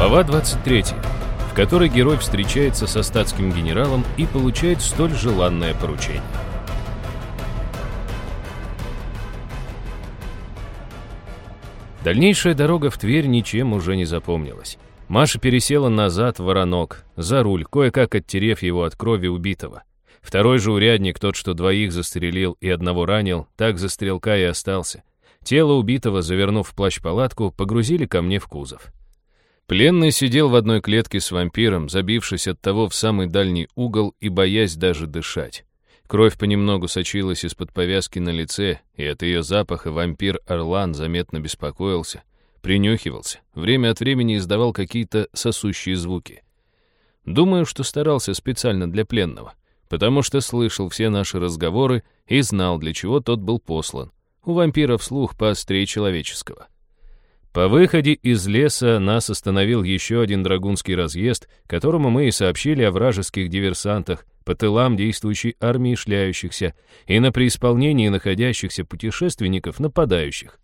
Глава 23, в которой герой встречается со статским генералом и получает столь желанное поручение. Дальнейшая дорога в Тверь ничем уже не запомнилась. Маша пересела назад в воронок, за руль, кое-как оттерев его от крови убитого. Второй же урядник, тот, что двоих застрелил и одного ранил, так за стрелка и остался. Тело убитого, завернув в плащ-палатку, погрузили ко мне в кузов. Пленный сидел в одной клетке с вампиром, забившись от того в самый дальний угол и боясь даже дышать. Кровь понемногу сочилась из-под повязки на лице, и от ее запаха вампир Орлан заметно беспокоился, принюхивался, время от времени издавал какие-то сосущие звуки. Думаю, что старался специально для пленного, потому что слышал все наши разговоры и знал, для чего тот был послан. У вампиров слух поострее человеческого. По выходе из леса нас остановил еще один драгунский разъезд, которому мы и сообщили о вражеских диверсантах, по тылам действующей армии шляющихся и на преисполнении находящихся путешественников нападающих.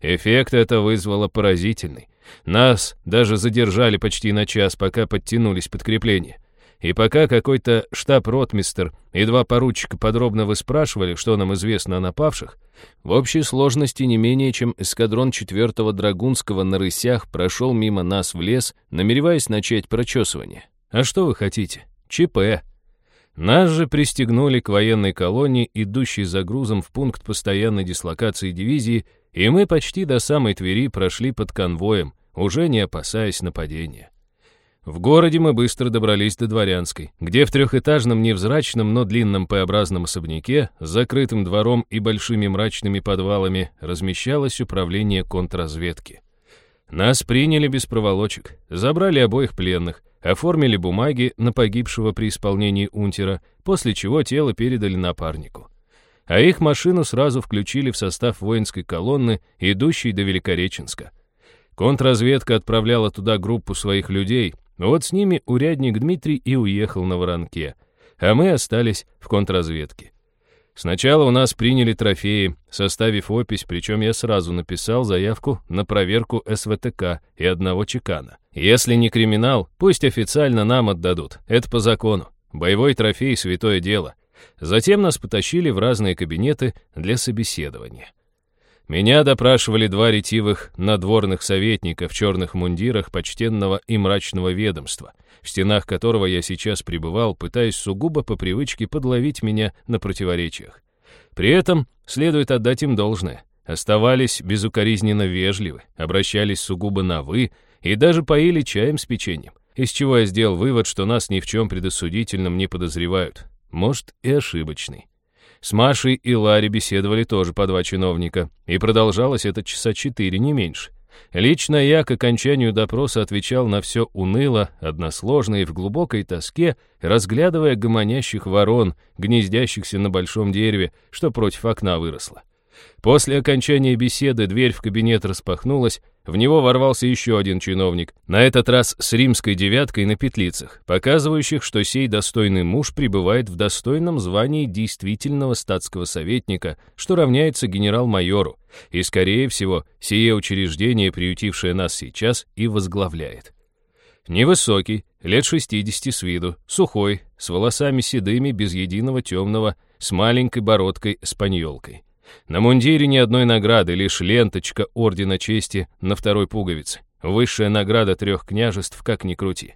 Эффект это вызвало поразительный. Нас даже задержали почти на час, пока подтянулись подкрепления. И пока какой-то штаб-ротмистер и два поручика подробно выспрашивали, что нам известно о напавших, в общей сложности не менее чем эскадрон 4-го Драгунского на рысях прошел мимо нас в лес, намереваясь начать прочесывание. А что вы хотите? ЧП. Нас же пристегнули к военной колонии, идущей за грузом в пункт постоянной дислокации дивизии, и мы почти до самой Твери прошли под конвоем, уже не опасаясь нападения. В городе мы быстро добрались до Дворянской, где в трехэтажном невзрачном, но длинном П-образном особняке с закрытым двором и большими мрачными подвалами размещалось управление контрразведки. Нас приняли без проволочек, забрали обоих пленных, оформили бумаги на погибшего при исполнении унтера, после чего тело передали напарнику. А их машину сразу включили в состав воинской колонны, идущей до Великореченска. Контрразведка отправляла туда группу своих людей — вот с ними урядник Дмитрий и уехал на воронке, а мы остались в контрразведке. Сначала у нас приняли трофеи, составив опись, причем я сразу написал заявку на проверку СВТК и одного чекана. Если не криминал, пусть официально нам отдадут, это по закону. Боевой трофей — святое дело. Затем нас потащили в разные кабинеты для собеседования. Меня допрашивали два ретивых надворных советника в черных мундирах почтенного и мрачного ведомства, в стенах которого я сейчас пребывал, пытаясь сугубо по привычке подловить меня на противоречиях. При этом следует отдать им должное. Оставались безукоризненно вежливы, обращались сугубо на «вы» и даже поили чаем с печеньем, из чего я сделал вывод, что нас ни в чем предосудительном не подозревают. Может, и ошибочный. С Машей и Ларри беседовали тоже по два чиновника, и продолжалось это часа четыре, не меньше. Лично я к окончанию допроса отвечал на все уныло, односложно и в глубокой тоске, разглядывая гомонящих ворон, гнездящихся на большом дереве, что против окна выросло. После окончания беседы дверь в кабинет распахнулась, в него ворвался еще один чиновник, на этот раз с римской девяткой на петлицах, показывающих, что сей достойный муж пребывает в достойном звании действительного статского советника, что равняется генерал-майору, и, скорее всего, сие учреждение, приютившее нас сейчас, и возглавляет. Невысокий, лет 60 с виду, сухой, с волосами седыми, без единого темного, с маленькой бородкой-спаньолкой. На мундире ни одной награды, лишь ленточка Ордена Чести на второй пуговице. Высшая награда трех княжеств, как ни крути.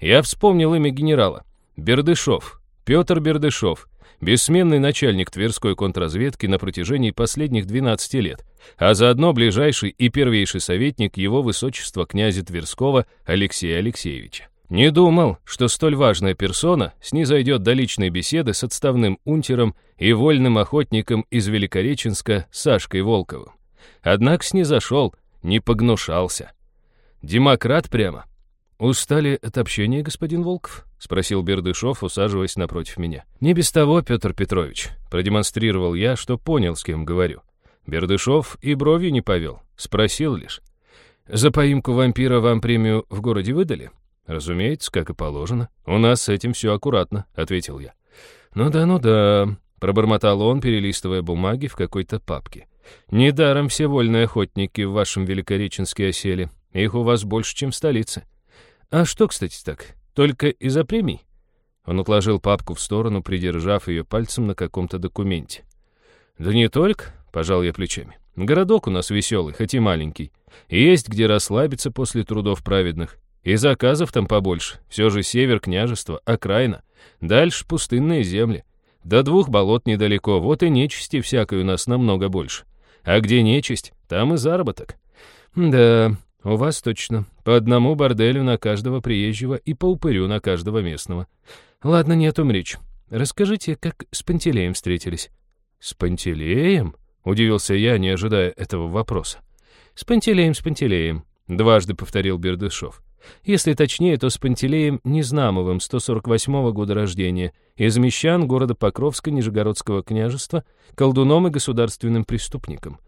Я вспомнил имя генерала. Бердышов. Петр Бердышов. Бессменный начальник Тверской контрразведки на протяжении последних 12 лет, а заодно ближайший и первейший советник его высочества князя Тверского Алексея Алексеевича. Не думал, что столь важная персона снизойдет до личной беседы с отставным унтером и вольным охотником из Великореченска Сашкой Волковым. Однако снизошел, не погнушался. Демократ прямо. «Устали от общения, господин Волков?» — спросил Бердышов, усаживаясь напротив меня. «Не без того, Петр Петрович», — продемонстрировал я, что понял, с кем говорю. Бердышов и бровью не повел, спросил лишь. «За поимку вампира вам премию в городе выдали?» «Разумеется, как и положено. У нас с этим все аккуратно», — ответил я. «Ну да, ну да», — пробормотал он, перелистывая бумаги в какой-то папке. «Недаром все вольные охотники в вашем Великореченске осели. Их у вас больше, чем в столице. А что, кстати, так? Только из-за премий? Он отложил папку в сторону, придержав ее пальцем на каком-то документе. «Да не только», — пожал я плечами. «Городок у нас веселый, хоть и маленький. Есть где расслабиться после трудов праведных. И заказов там побольше. Все же север княжества, окраина. Дальше пустынные земли. До двух болот недалеко, вот и нечисти всякой у нас намного больше. А где нечисть, там и заработок. Да, у вас точно. По одному борделю на каждого приезжего и по упырю на каждого местного. Ладно, не о том речь. Расскажите, как с Пантелеем встретились. С Пантелеем? Удивился я, не ожидая этого вопроса. С Пантелеем, с Пантелеем, дважды повторил Бердышев. Если точнее, то с Пантелеем Незнамовым, 148 года рождения, из мещан города Покровска Нижегородского княжества, колдуном и государственным преступником.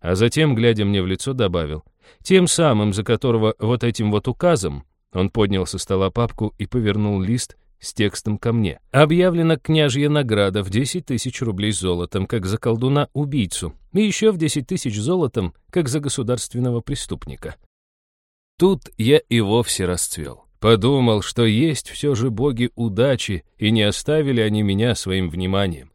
А затем, глядя мне в лицо, добавил, тем самым, за которого вот этим вот указом, он поднял со стола папку и повернул лист с текстом ко мне. Объявлена княжья награда в 10 тысяч рублей золотом, как за колдуна-убийцу, и еще в 10 тысяч золотом, как за государственного преступника. Тут я и вовсе расцвел. Подумал, что есть все же боги удачи, и не оставили они меня своим вниманием.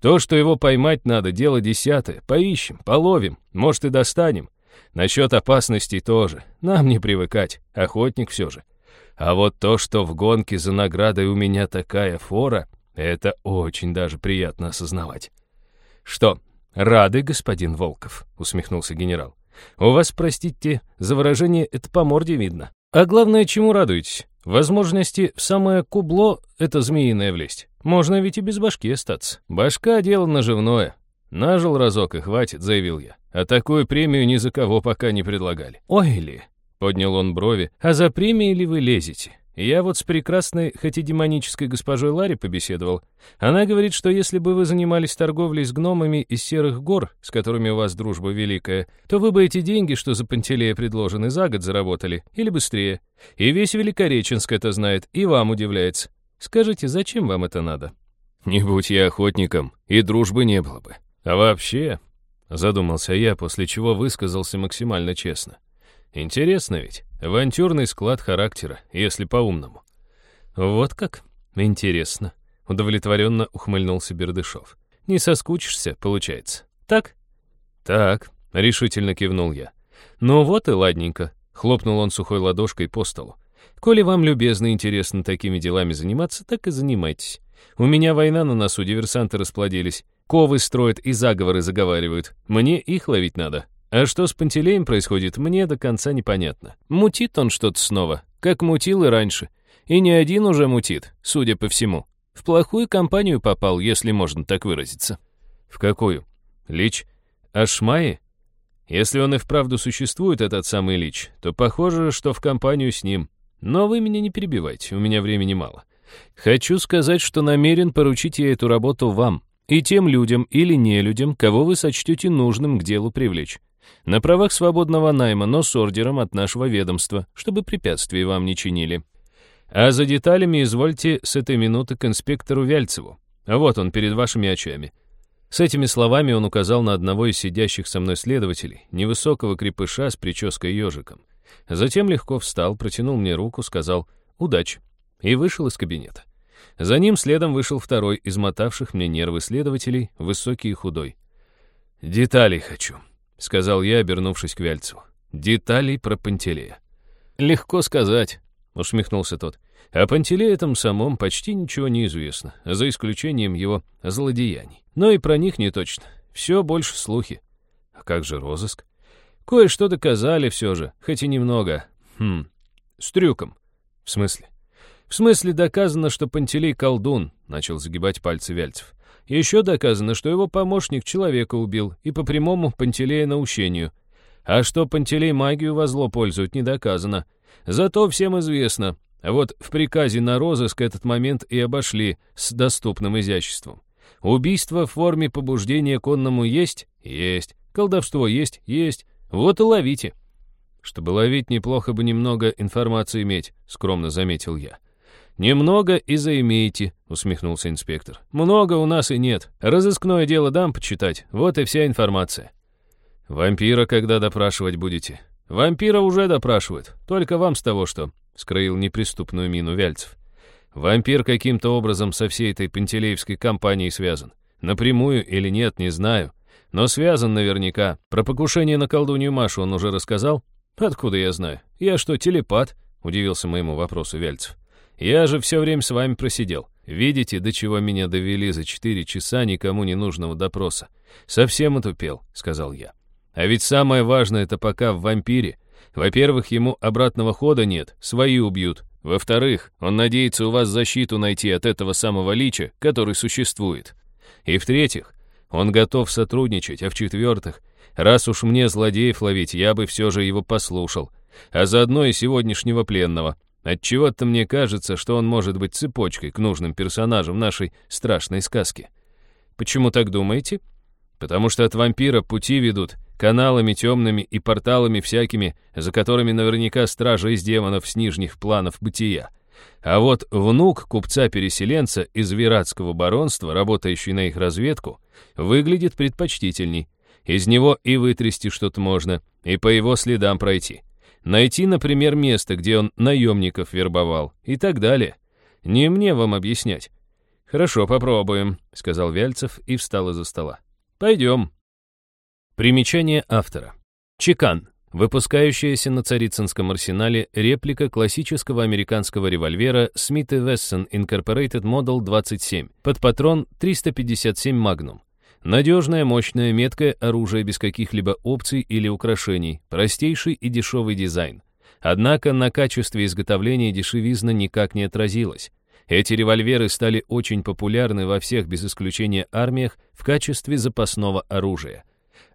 То, что его поймать надо, дело десятое. Поищем, половим, может и достанем. Насчет опасностей тоже. Нам не привыкать, охотник все же. А вот то, что в гонке за наградой у меня такая фора, это очень даже приятно осознавать. «Что, рады, господин Волков?» — усмехнулся генерал. У вас, простите, за выражение это по морде видно. А главное, чему радуетесь? Возможности в самое кубло — это змеиное влезть. Можно ведь и без башки остаться. Башка — дело наживное. Нажил разок и хватит, заявил я. А такую премию ни за кого пока не предлагали. Ой ли, поднял он брови, а за премией ли вы лезете? Я вот с прекрасной, хоть и демонической госпожой Ларри побеседовал. Она говорит, что если бы вы занимались торговлей с гномами из серых гор, с которыми у вас дружба великая, то вы бы эти деньги, что за Пантелея предложены, за год заработали, или быстрее. И весь Великореченск это знает, и вам удивляется. Скажите, зачем вам это надо? Не будь я охотником, и дружбы не было бы. А вообще, задумался я, после чего высказался максимально честно. Интересно ведь, авантюрный склад характера, если по-умному. Вот как? Интересно. Удовлетворенно ухмыльнулся Бердышев. Не соскучишься, получается. Так? Так, решительно кивнул я. Ну вот и ладненько. Хлопнул он сухой ладошкой по столу. Коли вам любезно и интересно такими делами заниматься, так и занимайтесь. У меня война на носу, диверсанты расплодились. Ковы строят и заговоры заговаривают. Мне их ловить надо. А что с Пантелеем происходит, мне до конца непонятно. Мутит он что-то снова, как мутил и раньше. И не один уже мутит, судя по всему. В плохую компанию попал, если можно так выразиться. В какую? Лич? Ашмаи? Если он и вправду существует, этот самый Лич, то похоже, что в компанию с ним. Но вы меня не перебивайте, у меня времени мало. Хочу сказать, что намерен поручить я эту работу вам и тем людям или не людям, кого вы сочтете нужным к делу привлечь. На правах свободного найма, но с ордером от нашего ведомства, чтобы препятствий вам не чинили. А за деталями извольте с этой минуты к инспектору Вяльцеву. Вот он перед вашими очами. С этими словами он указал на одного из сидящих со мной следователей, невысокого крепыша с прической ежиком. Затем легко встал, протянул мне руку, сказал «Удачи!» и вышел из кабинета. За ним следом вышел второй из мотавших мне нервы следователей, высокий и худой. «Деталей хочу», — сказал я, обернувшись к Вяльцеву. «Деталей про Пантелея». «Легко сказать», — усмехнулся тот. «О Пантелее этом самом почти ничего не известно, за исключением его злодеяний. Но и про них не точно. Все больше слухи. А как же розыск? Кое-что доказали все же, хоть и немного. Хм, с трюком. В смысле? В смысле доказано, что Пантелей колдун, начал загибать пальцы Вяльцев. Еще доказано, что его помощник человека убил, и по прямому Пантелея наущению. А что Пантелей магию во зло пользует, не доказано. Зато всем известно. Вот в приказе на розыск этот момент и обошли с доступным изяществом. Убийство в форме побуждения конному есть? Есть. Колдовство есть? Есть. Вот и ловите. Чтобы ловить, неплохо бы немного информации иметь, скромно заметил я. «Немного и заимеете», — усмехнулся инспектор. «Много у нас и нет. Разыскное дело дам почитать. Вот и вся информация». «Вампира когда допрашивать будете?» Вампира уже допрашивают. Только вам с того, что...» — скроил неприступную мину Вяльцев. «Вампир каким-то образом со всей этой пантелеевской компанией связан. Напрямую или нет, не знаю. Но связан наверняка. Про покушение на колдунью Машу он уже рассказал? Откуда я знаю? Я что, телепат? Удивился моему вопросу Вяльцев. Я же все время с вами просидел. Видите, до чего меня довели за четыре часа никому не нужного допроса. Совсем отупел, сказал я. А ведь самое важное это пока в вампире. Во-первых, ему обратного хода нет, свои убьют. Во-вторых, он надеется у вас защиту найти от этого самого лича, который существует. И в-третьих, он готов сотрудничать, а в-четвертых, раз уж мне злодеев ловить, я бы все же его послушал, а заодно и сегодняшнего пленного. Отчего-то мне кажется, что он может быть цепочкой к нужным персонажам нашей страшной сказки. Почему так думаете? Потому что от вампира пути ведут каналами темными и порталами всякими, за которыми наверняка стража из демонов с нижних планов бытия. А вот внук купца-переселенца из Виратского баронства, работающий на их разведку, выглядит предпочтительней. Из него и вытрясти что-то можно, и по его следам пройти. Найти, например, место, где он наемников вербовал, и так далее. Не мне вам объяснять. «Хорошо, попробуем», — сказал Вяльцев и встал из-за стола. «Пойдем». Примечание автора. Чекан. Выпускающаяся на Царицынском арсенале реплика классического американского револьвера Smith Wesson Incorporated Model 27 под патрон 357 Magnum. Надежное, мощное, меткое оружие без каких-либо опций или украшений, простейший и дешевый дизайн. Однако на качестве изготовления дешевизна никак не отразилась. Эти револьверы стали очень популярны во всех без исключения армиях в качестве запасного оружия.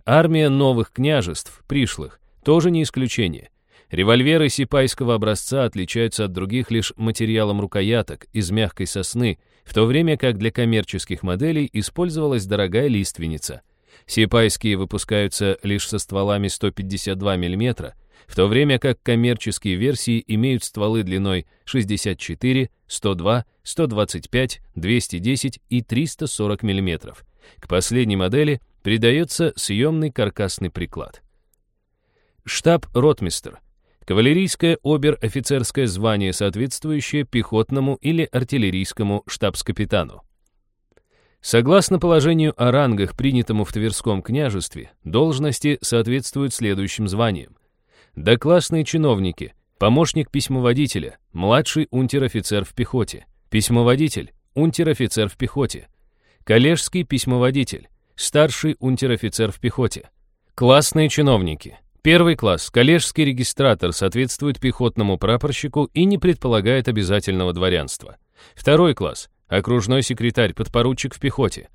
Армия новых княжеств, пришлых, тоже не исключение. Револьверы сипайского образца отличаются от других лишь материалом рукояток из мягкой сосны, в то время как для коммерческих моделей использовалась дорогая лиственница. Сипайские выпускаются лишь со стволами 152 мм, в то время как коммерческие версии имеют стволы длиной 64, 102, 125, 210 и 340 мм. К последней модели придается съемный каркасный приклад. Штаб-ротмистр. Кавалерийское обер-офицерское звание, соответствующее пехотному или артиллерийскому штабс-капитану. Согласно положению о рангах, принятому в Тверском княжестве, должности соответствуют следующим званиям. Доклассные чиновники, помощник письмоводителя, младший унтер-офицер в пехоте, письмоводитель, унтер-офицер в пехоте, коллежский письмоводитель, старший унтер-офицер в пехоте, классные чиновники, Первый класс, коллежский регистратор, соответствует пехотному прапорщику и не предполагает обязательного дворянства. Второй класс, окружной секретарь, подпоручик в пехоте.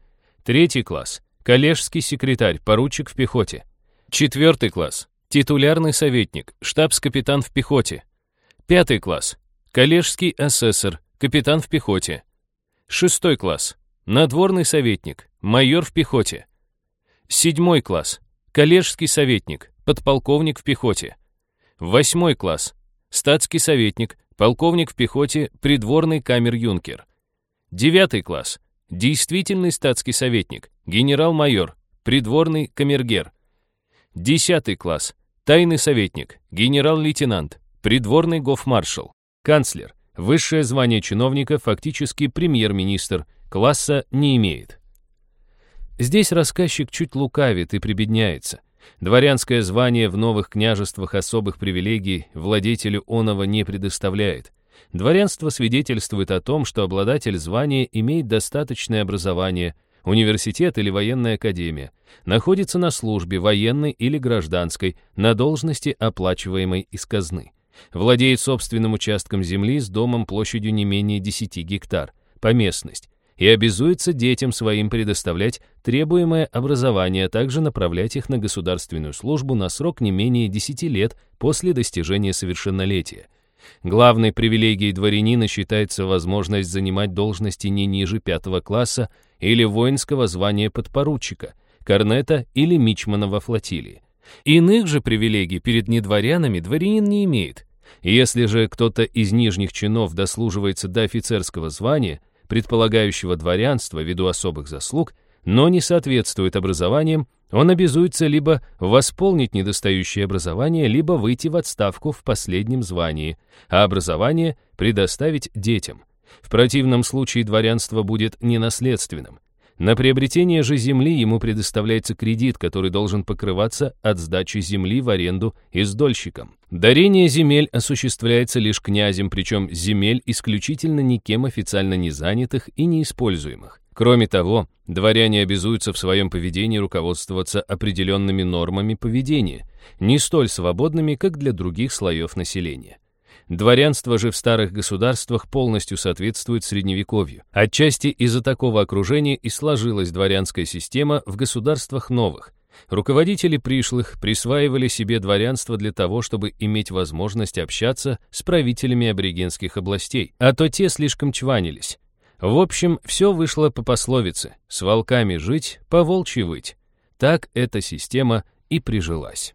Третий класс, коллежский секретарь, поручик в пехоте. Четвертый класс, титулярный советник, штабс-капитан в пехоте. Пятый класс, коллежский асессор, капитан в пехоте. Шестой класс, надворный советник, майор в пехоте. Седьмой класс, коллежский советник, подполковник в пехоте. Восьмой класс. Статский советник, полковник в пехоте, придворный камер-юнкер. Девятый класс. Действительный статский советник, генерал-майор, придворный камергер. Десятый класс. Тайный советник, генерал-лейтенант, придворный гофмаршал, канцлер. Высшее звание чиновника, фактически премьер-министр, класса не имеет. Здесь рассказчик чуть лукавит и прибедняется – Дворянское звание в новых княжествах особых привилегий владетелю оного не предоставляет. Дворянство свидетельствует о том, что обладатель звания имеет достаточное образование, университет или военная академия, находится на службе военной или гражданской, на должности, оплачиваемой из казны, владеет собственным участком земли с домом площадью не менее 10 гектар, поместность, и обязуется детям своим предоставлять требуемое образование, а также направлять их на государственную службу на срок не менее 10 лет после достижения совершеннолетия. Главной привилегией дворянина считается возможность занимать должности не ниже пятого класса или воинского звания подпоручика, корнета или мичмана во флотилии. Иных же привилегий перед недворянами дворянин не имеет. Если же кто-то из нижних чинов дослуживается до офицерского звания – предполагающего дворянство ввиду особых заслуг, но не соответствует образованиям, Он обязуется либо восполнить недостающее образование, либо выйти в отставку в последнем звании, а образование предоставить детям. В противном случае дворянство будет ненаследственным. На приобретение же земли ему предоставляется кредит, который должен покрываться от сдачи земли в аренду издольщикам. Дарение земель осуществляется лишь князем, причем земель исключительно никем официально не занятых и неиспользуемых. Кроме того, дворяне обязуются в своем поведении руководствоваться определенными нормами поведения, не столь свободными, как для других слоев населения. Дворянство же в старых государствах полностью соответствует средневековью. Отчасти из-за такого окружения и сложилась дворянская система в государствах новых. Руководители пришлых присваивали себе дворянство для того, чтобы иметь возможность общаться с правителями аборигенских областей, а то те слишком чванились. В общем, все вышло по пословице «с волками жить, по волчьи выть». Так эта система и прижилась.